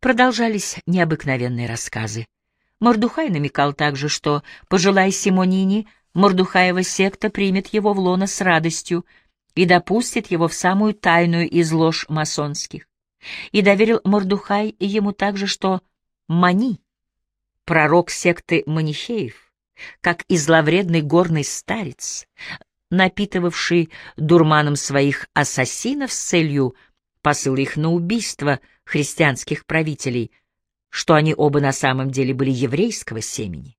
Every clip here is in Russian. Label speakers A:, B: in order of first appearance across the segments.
A: Продолжались необыкновенные рассказы. Мордухай намекал также, что, пожелая Симонини, Мордухаева секта примет его в лоно с радостью и допустит его в самую тайную из лож масонских. И доверил Мордухай ему также, что Мани, пророк секты манихеев, как и горный старец, напитывавший дурманом своих ассасинов с целью посыла их на убийство христианских правителей, что они оба на самом деле были еврейского семени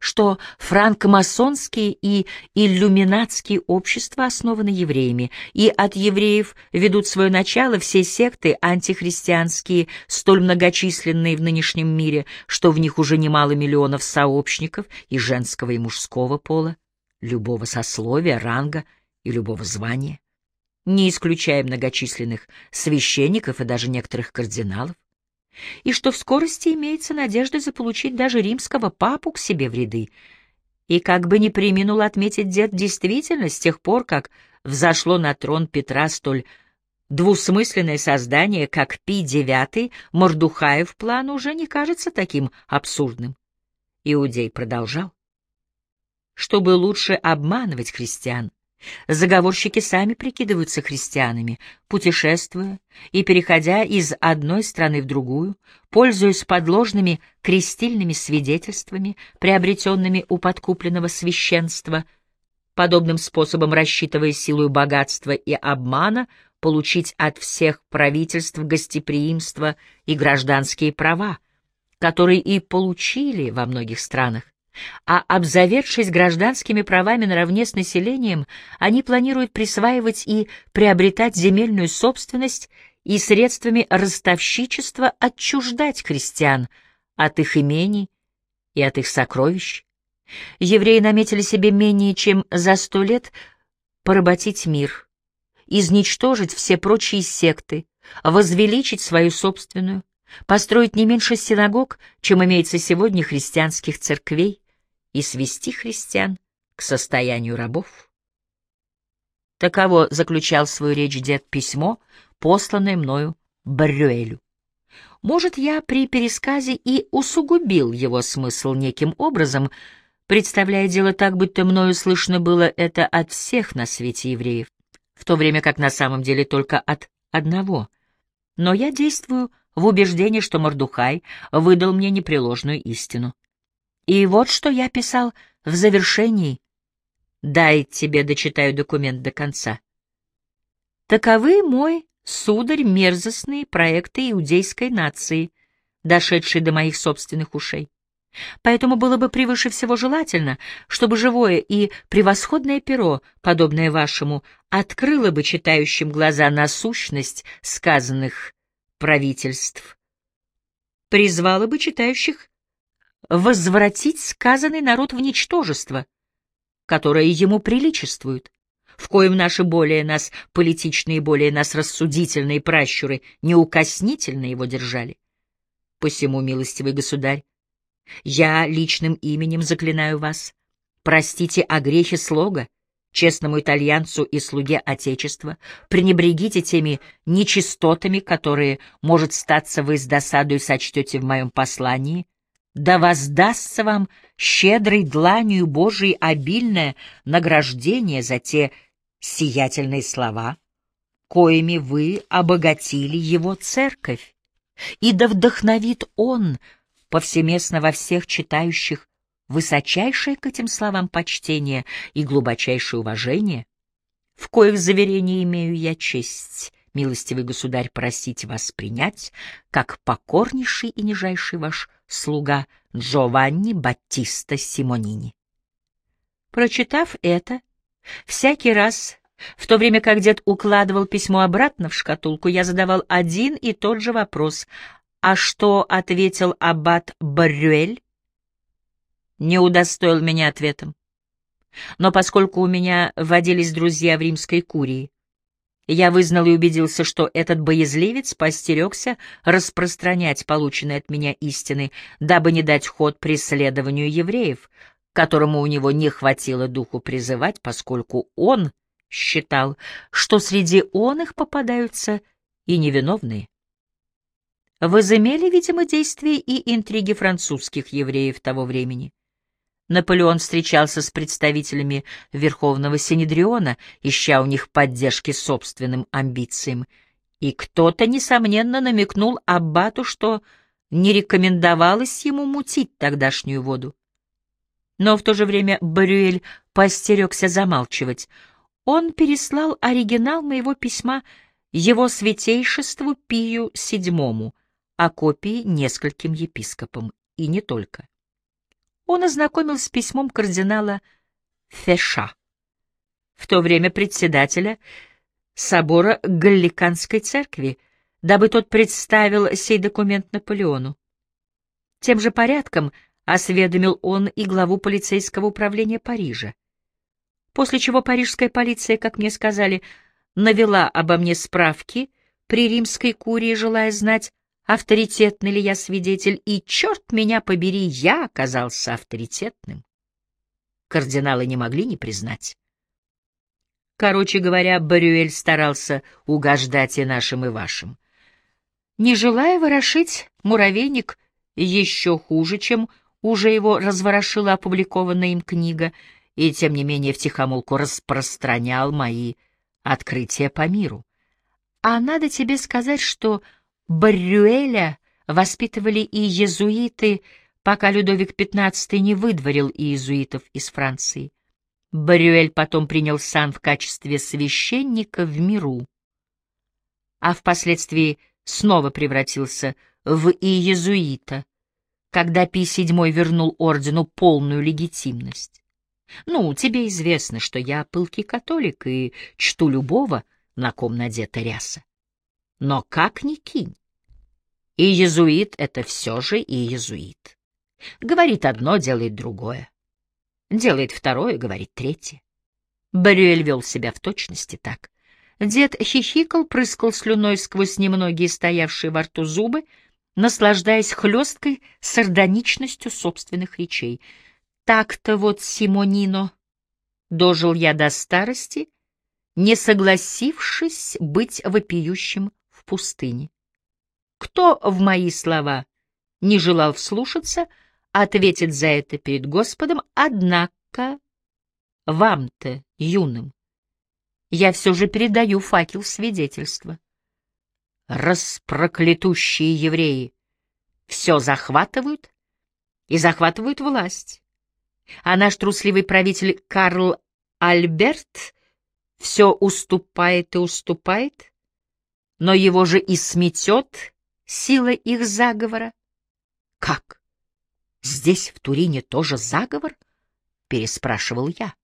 A: что франкомасонские и иллюминатские общества основаны евреями, и от евреев ведут свое начало все секты антихристианские, столь многочисленные в нынешнем мире, что в них уже немало миллионов сообщников и женского и мужского пола, любого сословия, ранга и любого звания, не исключая многочисленных священников и даже некоторых кардиналов и что в скорости имеется надежда заполучить даже римского папу к себе в ряды. И как бы не приминул отметить дед действительно с тех пор, как взошло на трон Петра столь двусмысленное создание, как Пи-9, Мордухаев план уже не кажется таким абсурдным. Иудей продолжал. Чтобы лучше обманывать христиан, Заговорщики сами прикидываются христианами, путешествуя и переходя из одной страны в другую, пользуясь подложными крестильными свидетельствами, приобретенными у подкупленного священства, подобным способом рассчитывая силу богатства и обмана, получить от всех правительств гостеприимство и гражданские права, которые и получили во многих странах а обзаведшись гражданскими правами наравне с населением, они планируют присваивать и приобретать земельную собственность и средствами ростовщичества отчуждать крестьян от их имений и от их сокровищ. Евреи наметили себе менее чем за сто лет поработить мир, изничтожить все прочие секты, возвеличить свою собственную, построить не меньше синагог, чем имеется сегодня христианских церквей, и свести христиан к состоянию рабов. Таково заключал свою речь дед письмо, посланное мною Брюэлю. Может, я при пересказе и усугубил его смысл неким образом, представляя дело так, будто мною слышно было это от всех на свете евреев, в то время как на самом деле только от одного. Но я действую в убеждении, что Мордухай выдал мне непреложную истину. И вот что я писал в завершении. Дай тебе дочитаю документ до конца. Таковы мой, сударь, мерзостные проекты иудейской нации, дошедшие до моих собственных ушей. Поэтому было бы превыше всего желательно, чтобы живое и превосходное перо, подобное вашему, открыло бы читающим глаза на сущность сказанных правительств, призвало бы читающих возвратить сказанный народ в ничтожество, которое ему приличествует, в коем наши более нас политичные, более нас рассудительные пращуры неукоснительно его держали. Посему, милостивый государь, я личным именем заклинаю вас, простите о грехе слога, честному итальянцу и слуге Отечества, пренебрегите теми нечистотами, которые, может, статься вы с досадой сочтете в моем послании, да воздастся вам щедрой дланью Божией обильное награждение за те сиятельные слова, коими вы обогатили его церковь, и да вдохновит он повсеместно во всех читающих высочайшее к этим словам почтение и глубочайшее уважение, в коих заверение имею я честь, милостивый государь, просить вас принять, как покорнейший и нижайший ваш слуга Джованни Баттиста Симонини. Прочитав это, всякий раз, в то время как дед укладывал письмо обратно в шкатулку, я задавал один и тот же вопрос. А что ответил аббат Баррюэль? Не удостоил меня ответом. Но поскольку у меня водились друзья в римской курии, я вызнал и убедился, что этот боязливец постерегся распространять полученные от меня истины, дабы не дать ход преследованию евреев, которому у него не хватило духу призывать, поскольку он считал, что среди он их попадаются и невиновные. возымели, видимо, действие и интриги французских евреев того времени. Наполеон встречался с представителями Верховного Синедриона, ища у них поддержки собственным амбициям, и кто-то, несомненно, намекнул Аббату, что не рекомендовалось ему мутить тогдашнюю воду. Но в то же время Барюэль постерегся замалчивать. Он переслал оригинал моего письма его святейшеству Пию VII, а копии нескольким епископам, и не только он ознакомил с письмом кардинала Феша, в то время председателя собора Галликанской церкви, дабы тот представил сей документ Наполеону. Тем же порядком осведомил он и главу полицейского управления Парижа. После чего парижская полиция, как мне сказали, навела обо мне справки при римской курии, желая знать, авторитетный ли я свидетель, и, черт меня побери, я оказался авторитетным. Кардиналы не могли не признать. Короче говоря, Барюэль старался угождать и нашим, и вашим. Не желая ворошить муравейник еще хуже, чем уже его разворошила опубликованная им книга, и, тем не менее, втихомолку распространял мои открытия по миру. А надо тебе сказать, что Баррюэля воспитывали и иезуиты, пока Людовик XV не выдворил иезуитов из Франции. Баррюэль потом принял сан в качестве священника в миру, а впоследствии снова превратился в иезуита, когда Пий VII вернул ордену полную легитимность. Ну, тебе известно, что я пылкий католик и чту любого, на ком надета ряса. Но как ни кинь, и иезуит — это все же и иезуит. Говорит одно, делает другое. Делает второе, говорит третье. Барюэль вел себя в точности так. Дед хихикал, прыскал слюной сквозь немногие стоявшие во рту зубы, наслаждаясь хлесткой сардоничностью собственных речей. Так-то вот, Симонино, дожил я до старости, не согласившись быть вопиющим в пустыне. Кто в мои слова не желал вслушаться, ответит за это перед Господом, однако вам-то, юным, я все же передаю факел свидетельства. Распроклятущие евреи все захватывают и захватывают власть, а наш трусливый правитель Карл Альберт все уступает и уступает, но его же и сметет сила их заговора. Как? Здесь, в Турине, тоже заговор? Переспрашивал я.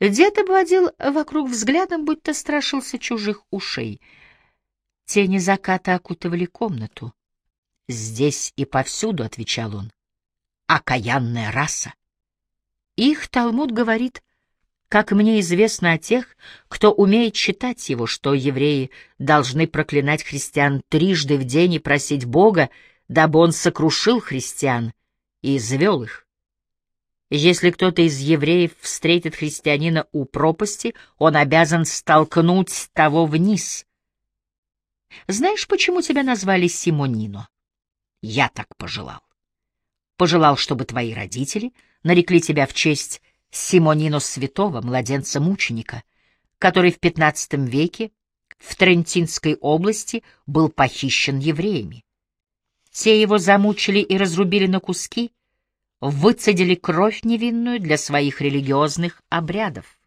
A: Дед обводил вокруг взглядом, будто страшился чужих ушей. Тени заката окутывали комнату. «Здесь и повсюду», — отвечал он, — «окаянная раса». Их Талмуд говорит как мне известно о тех, кто умеет читать его, что евреи должны проклинать христиан трижды в день и просить Бога, дабы он сокрушил христиан и извел их. Если кто-то из евреев встретит христианина у пропасти, он обязан столкнуть того вниз. Знаешь, почему тебя назвали Симонино? Я так пожелал. Пожелал, чтобы твои родители нарекли тебя в честь Симонину Святого, младенца-мученика, который в XV веке в Трентинской области был похищен евреями. Те его замучили и разрубили на куски, выцедили кровь невинную для своих религиозных обрядов.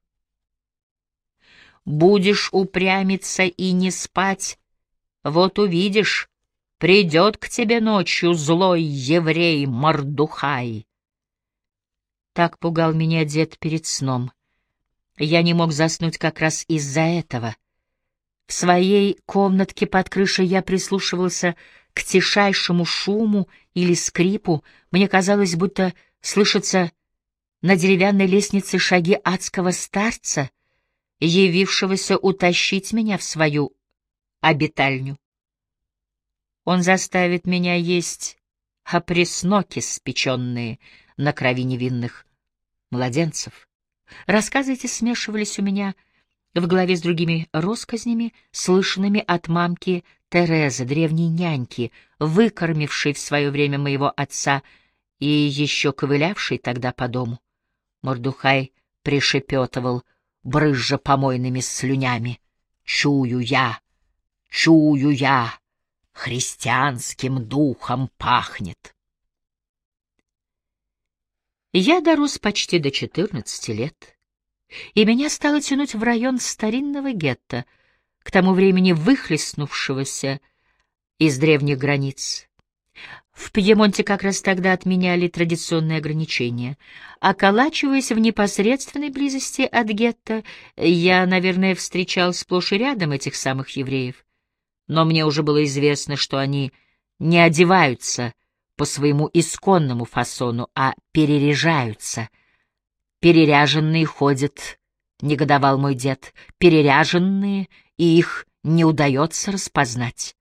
A: Будешь упрямиться и не спать, вот увидишь, придет к тебе ночью злой еврей Мордухай. Так пугал меня дед перед сном. Я не мог заснуть как раз из-за этого. В своей комнатке под крышей я прислушивался к тишайшему шуму или скрипу. Мне казалось, будто слышатся на деревянной лестнице шаги адского старца, явившегося утащить меня в свою обитальню. Он заставит меня есть опресноки, спеченные на крови невинных, младенцев. Рассказы эти смешивались у меня в голове с другими россказнями, слышанными от мамки Терезы, древней няньки, выкормившей в свое время моего отца и еще ковылявшей тогда по дому. Мордухай пришепетывал, брызжа помойными слюнями. «Чую я, чую я, христианским духом пахнет». Я дорос почти до четырнадцати лет, и меня стало тянуть в район старинного гетто, к тому времени выхлестнувшегося из древних границ. В Пьемонте как раз тогда отменяли традиционные ограничения. Околачиваясь в непосредственной близости от гетто, я, наверное, встречал сплошь и рядом этих самых евреев. Но мне уже было известно, что они не одеваются по своему исконному фасону, а переряжаются. Переряженные ходят, — негодовал мой дед, — переряженные, и их не удается распознать.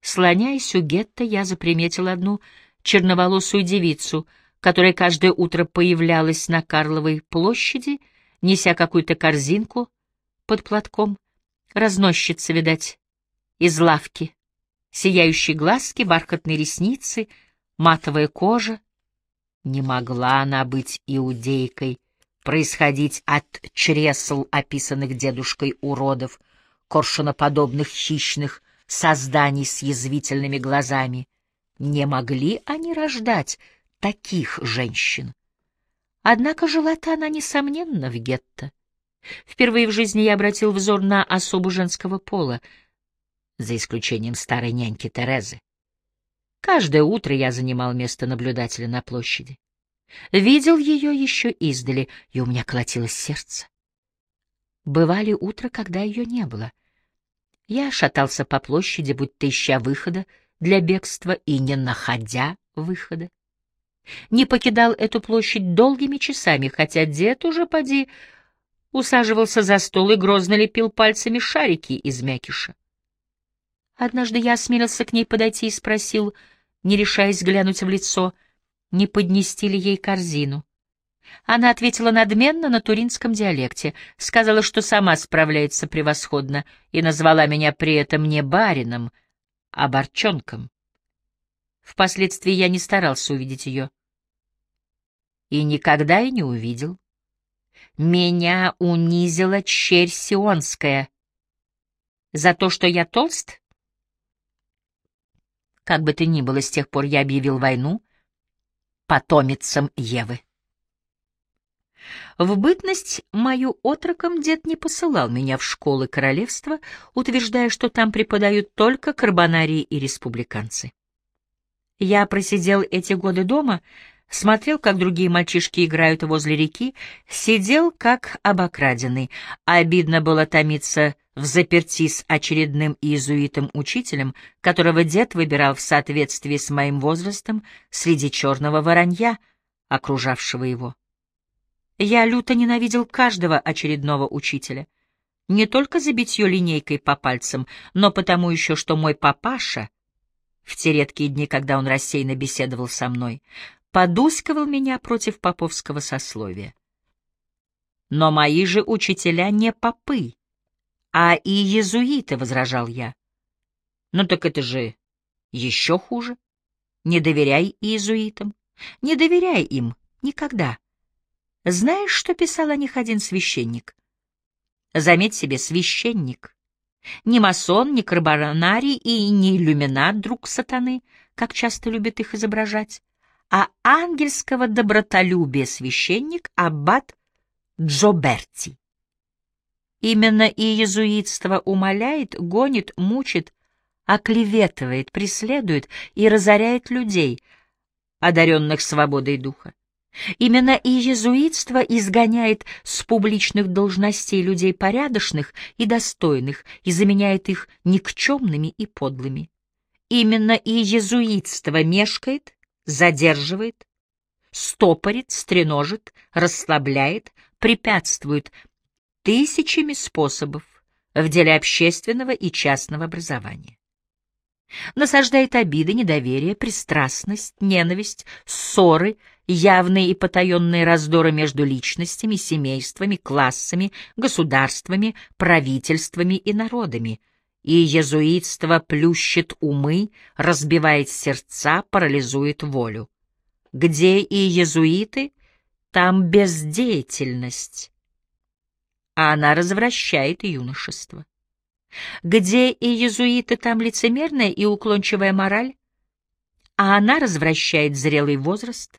A: Слоняясь у гетто, я заприметил одну черноволосую девицу, которая каждое утро появлялась на Карловой площади, неся какую-то корзинку под платком. Разносчица, видать, из лавки сияющие глазки, бархатные ресницы, матовая кожа. Не могла она быть иудейкой, происходить от чресл, описанных дедушкой уродов, коршуноподобных хищных созданий с язвительными глазами. Не могли они рождать таких женщин. Однако жила-то она, несомненно, в гетто. Впервые в жизни я обратил взор на особу женского пола — за исключением старой няньки Терезы. Каждое утро я занимал место наблюдателя на площади. Видел ее еще издали, и у меня колотилось сердце. Бывали утра, когда ее не было. Я шатался по площади, будто ища выхода для бегства и не находя выхода. Не покидал эту площадь долгими часами, хотя дед уже поди усаживался за стол и грозно лепил пальцами шарики из мякиша. Однажды я осмелился к ней подойти и спросил, не решаясь глянуть в лицо, не поднести ли ей корзину. Она ответила надменно на туринском диалекте, сказала, что сама справляется превосходно, и назвала меня при этом не барином, а борчонком. Впоследствии я не старался увидеть ее. И никогда и не увидел. Меня унизила черь сионская. За то, что я толст? Как бы то ни было, с тех пор я объявил войну потомицам Евы. В бытность мою отроком дед не посылал меня в школы королевства, утверждая, что там преподают только карбонарии и республиканцы. Я просидел эти годы дома, смотрел, как другие мальчишки играют возле реки, сидел как обокраденный. Обидно было томиться в заперти с очередным иезуитом-учителем, которого дед выбирал в соответствии с моим возрастом среди черного воронья, окружавшего его. Я люто ненавидел каждого очередного учителя, не только за битье линейкой по пальцам, но потому еще, что мой папаша, в те редкие дни, когда он рассеянно беседовал со мной, подускивал меня против поповского сословия. Но мои же учителя не попы, а и иезуиты, — возражал я. Ну так это же еще хуже. Не доверяй иезуитам, не доверяй им никогда. Знаешь, что писал о них один священник? Заметь себе, священник. Не масон, не карбонарий и не иллюминат, друг сатаны, как часто любят их изображать, а ангельского добротолюбия священник Аббат Джоберти. Именно и иезуитство умоляет, гонит, мучит, оклеветывает, преследует и разоряет людей, одаренных свободой духа. Именно и иезуитство изгоняет с публичных должностей людей порядочных и достойных и заменяет их никчемными и подлыми. Именно и иезуитство мешкает, задерживает, стопорит, стреножит, расслабляет, препятствует тысячами способов в деле общественного и частного образования. Насаждает обиды, недоверие, пристрастность, ненависть, ссоры, явные и потаенные раздоры между личностями, семействами, классами, государствами, правительствами и народами. И езуитство плющит умы, разбивает сердца, парализует волю. Где и езуиты, там бездеятельность, а она развращает юношество. Где и езуиты, там лицемерная и уклончивая мораль, а она развращает зрелый возраст.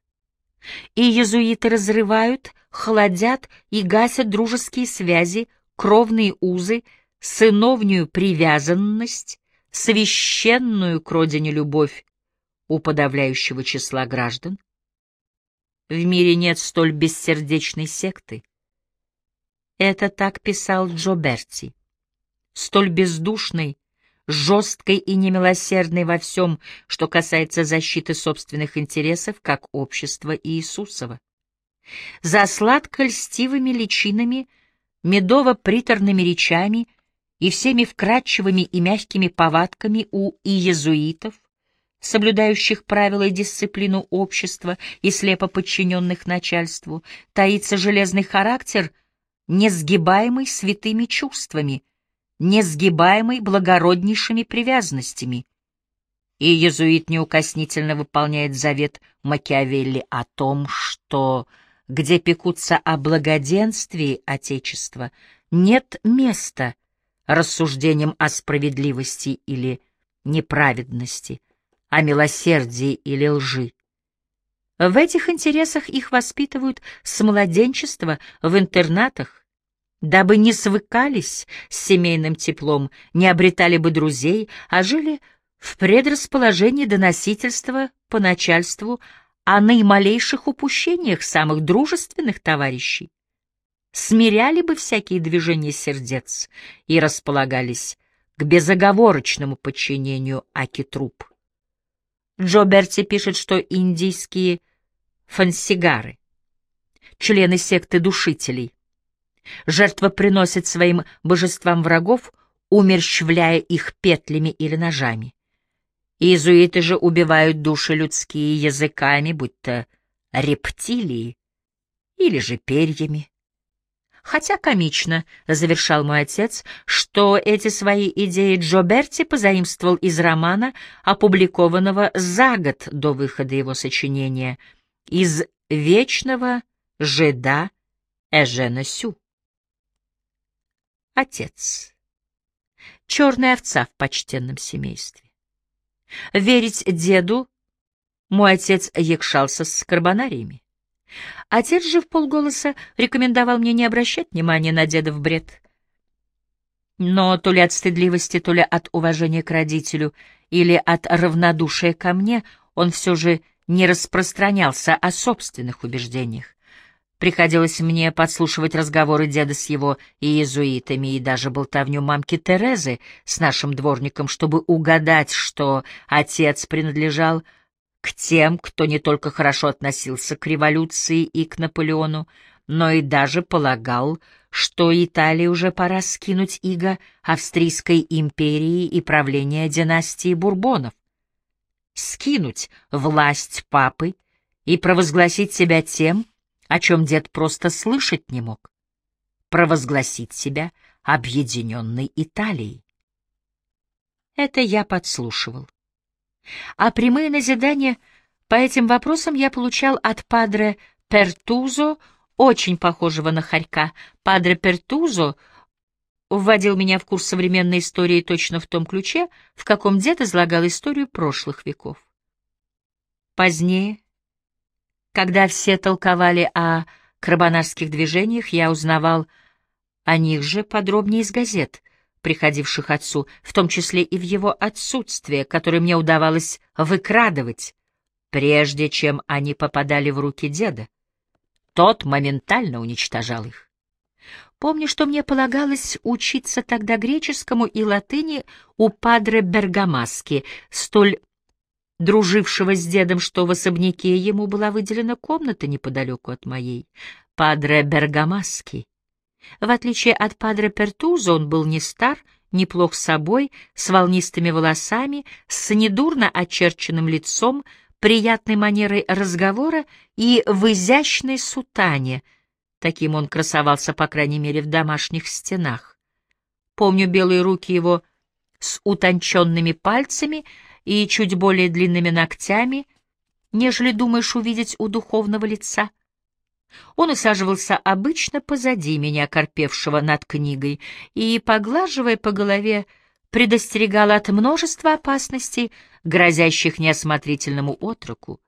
A: И езуиты разрывают, холодят и гасят дружеские связи, кровные узы, сыновнюю привязанность, священную к родине любовь у подавляющего числа граждан. В мире нет столь бессердечной секты. Это так писал Джо Берти. Столь бездушной, жесткой и немилосердной во всем, что касается защиты собственных интересов, как общества Иисусова. За сладко-льстивыми личинами, медово-приторными речами и всеми вкрадчивыми и мягкими повадками у иезуитов, соблюдающих правила и дисциплину общества и слепо подчиненных начальству, таится железный характер, несгибаемый святыми чувствами, несгибаемый благороднейшими привязанностями. И иезуит неукоснительно выполняет завет Макиавелли о том, что, где пекутся о благоденствии Отечества, нет места рассуждениям о справедливости или неправедности, о милосердии или лжи. В этих интересах их воспитывают с младенчества в интернатах, дабы не свыкались с семейным теплом, не обретали бы друзей, а жили в предрасположении доносительства по начальству о наималейших упущениях самых дружественных товарищей, смиряли бы всякие движения сердец и располагались к безоговорочному подчинению Аки-труп. Джо Берти пишет, что индийские фансигары, члены секты душителей, Жертва приносит своим божествам врагов, умерщвляя их петлями или ножами. Иезуиты же убивают души людские языками, будто рептилии или же перьями. Хотя комично, — завершал мой отец, — что эти свои идеи Джо Берти позаимствовал из романа, опубликованного за год до выхода его сочинения, из «Вечного жеда Эжена Сю». Отец. Черная овца в почтенном семействе. Верить деду мой отец якшался с карбонариями. Отец же в полголоса рекомендовал мне не обращать внимания на дедов бред. Но то ли от стыдливости, то ли от уважения к родителю или от равнодушия ко мне он все же не распространялся о собственных убеждениях. Приходилось мне подслушивать разговоры деда с его иезуитами и даже болтовню мамки Терезы с нашим дворником, чтобы угадать, что отец принадлежал тем, кто не только хорошо относился к революции и к Наполеону, но и даже полагал, что Италии уже пора скинуть иго Австрийской империи и правления династии Бурбонов, скинуть власть папы и провозгласить себя тем, о чем дед просто слышать не мог, провозгласить себя объединенной Италией. Это я подслушивал. А прямые назидания по этим вопросам я получал от падре Пертузо, очень похожего на хорька. Падре Пертузо вводил меня в курс современной истории точно в том ключе, в каком дед излагал историю прошлых веков. Позднее, когда все толковали о карбонарских движениях, я узнавал о них же подробнее из газет, приходивших отцу, в том числе и в его отсутствие, которое мне удавалось выкрадывать, прежде чем они попадали в руки деда. Тот моментально уничтожал их. Помню, что мне полагалось учиться тогда греческому и латыни у падре Бергамаски, столь дружившего с дедом, что в особняке ему была выделена комната неподалеку от моей, падре Бергамаски. В отличие от падре Пертуза, он был не стар, неплох собой, с волнистыми волосами, с недурно очерченным лицом, приятной манерой разговора и в изящной сутане. Таким он красовался, по крайней мере, в домашних стенах. Помню белые руки его с утонченными пальцами и чуть более длинными ногтями, нежели думаешь увидеть у духовного лица. Он усаживался обычно позади меня, корпевшего над книгой, и, поглаживая по голове, предостерегал от множества опасностей, грозящих неосмотрительному отроку.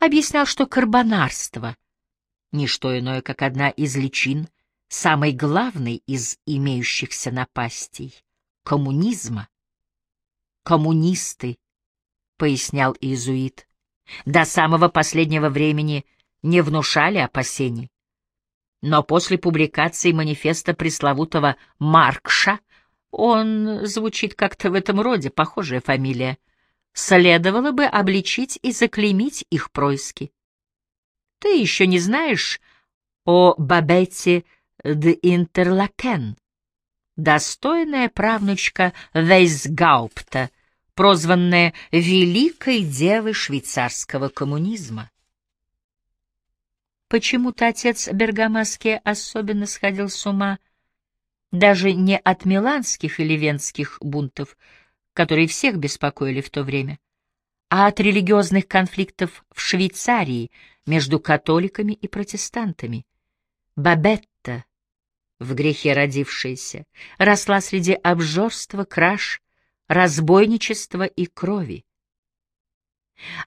A: Объяснял, что карбонарство — не что иное, как одна из личин, самой главной из имеющихся напастей — коммунизма. «Коммунисты», — пояснял иезуит, — «до самого последнего времени не внушали опасений. Но после публикации манифеста пресловутого Маркша он звучит как-то в этом роде, похожая фамилия. Следовало бы обличить и заклеймить их происки. Ты еще не знаешь о Бабете де Интерлакен, достойная правнучка Вейсгаупта, прозванная Великой Девой швейцарского коммунизма. Почему-то отец Бергамаски особенно сходил с ума даже не от миланских или венских бунтов, которые всех беспокоили в то время, а от религиозных конфликтов в Швейцарии между католиками и протестантами. Бабетта, в грехе родившаяся, росла среди обжорства, краж, разбойничества и крови.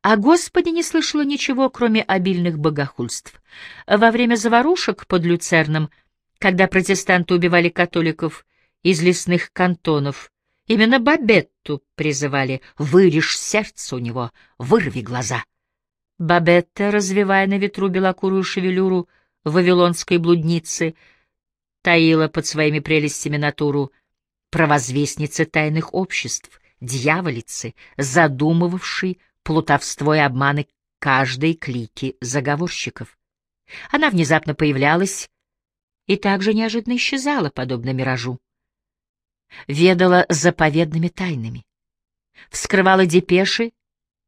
A: О Господе не слышала ничего, кроме обильных богохульств. Во время заварушек под Люцерном — когда протестанты убивали католиков из лесных кантонов. Именно Бабетту призывали «вырежь сердце у него, вырви глаза». Бабетта, развивая на ветру белокурую шевелюру вавилонской блудницы, таила под своими прелестями натуру провозвестницы тайных обществ, дьяволицы, задумывавшей плутовство и обманы каждой клики заговорщиков. Она внезапно появлялась и также неожиданно исчезала, подобно миражу. Ведала заповедными тайнами, вскрывала депеши,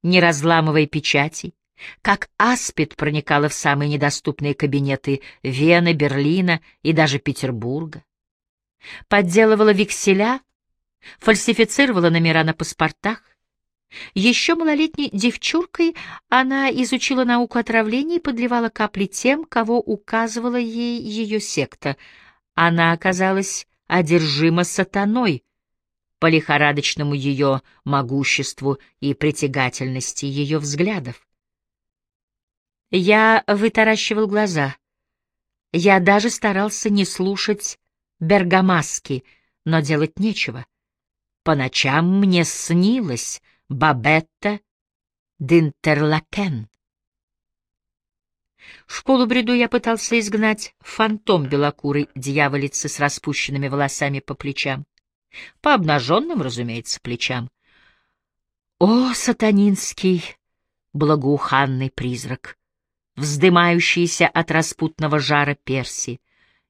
A: не разламывая печатей, как аспид проникала в самые недоступные кабинеты Вены, Берлина и даже Петербурга. Подделывала векселя, фальсифицировала номера на паспортах, еще малолетней девчуркой она изучила науку отравления и подливала капли тем, кого указывала ей ее секта. Она оказалась одержима сатаной по лихорадочному ее могуществу и притягательности ее взглядов. Я вытаращивал глаза. Я даже старался не слушать Бергамаски, но делать нечего. По ночам мне снилось, Бабетта Динтерлакен. В полубреду я пытался изгнать фантом белокурой дьяволицы с распущенными волосами по плечам. По обнаженным, разумеется, плечам. О, сатанинский, благоуханный призрак, вздымающийся от распутного жара перси,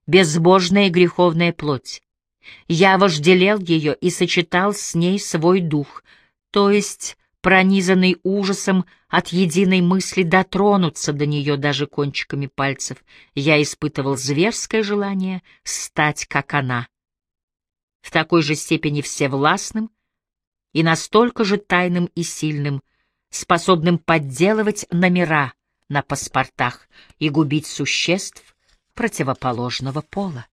A: безбожная и греховная плоть. Я вожделел ее и сочетал с ней свой дух — то есть пронизанный ужасом от единой мысли дотронуться до нее даже кончиками пальцев, я испытывал зверское желание стать как она. В такой же степени всевластным и настолько же тайным и сильным, способным подделывать номера на паспортах и губить существ противоположного пола.